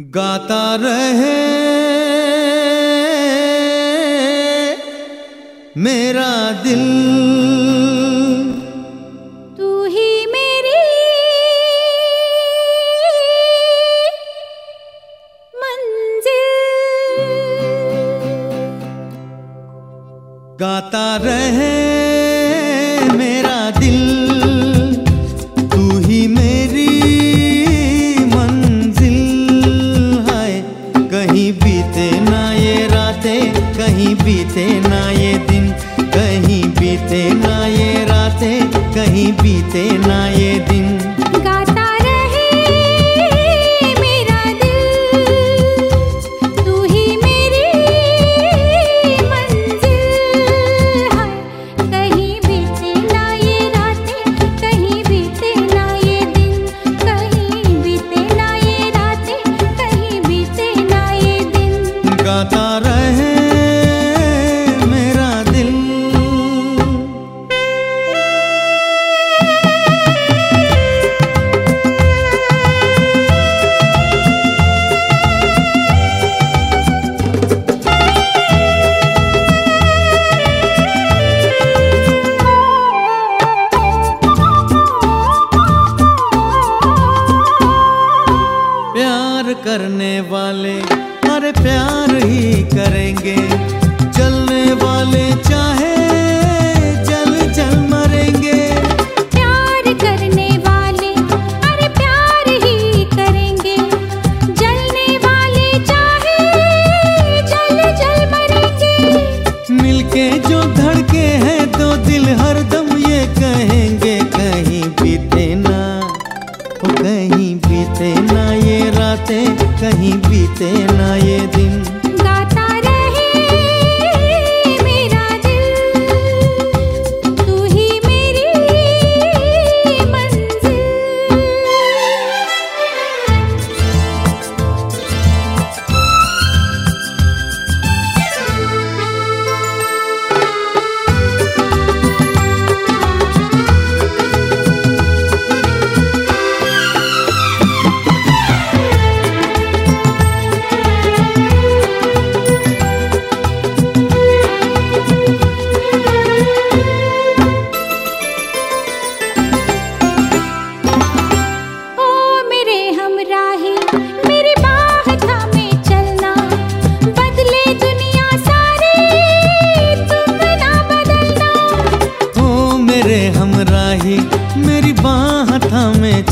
गाता रहे। मेरा दिल। तू ही मेरी मंजिल। गाता रहे मेरा दिल। तू ही ये दिन कहीं बीते ना ये रातें कहीं बीते ना ये दिन। वाले अरे प्यार ही करेंगे। चलने वाले चाहे जल जल मरेंगे। प्यार करने वाले अरे प्यार ही करेंगे। जलने वाले चाहे जल जल मरेंगे। मिलके जो धड़के हैं दो दिल हरदम ये कहेंगे कहीं बीते ना ओ कहीं बीते ना। रातें कहीं बीते ना ये दिन।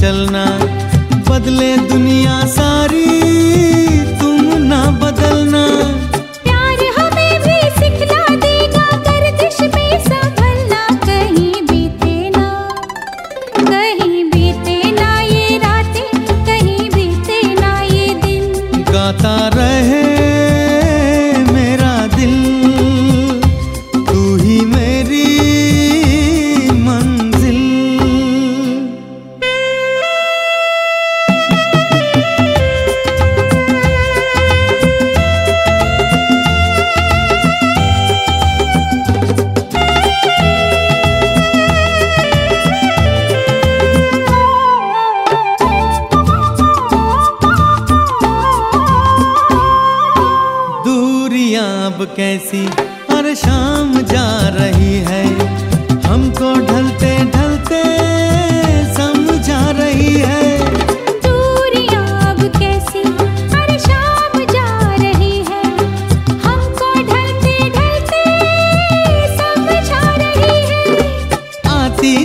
चलना बदले दुनिया सारी अब कैसी हर शाम जा रही है। हमको ढलते ढलते समझा रही है।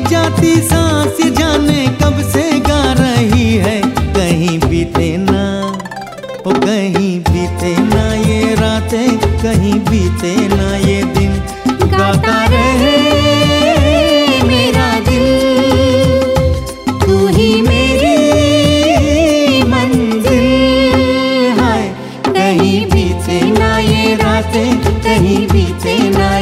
जाती सांस जाने कब से गा रही है। कहीं बीते ना ओ कहीं बीते ना ये गाते कहीं बीते ना ये दिन। गाता रहे मेरा दिल। तू ही मेरी मंजिल है। कहीं बीते ना ये रातें, कहीं बीते ना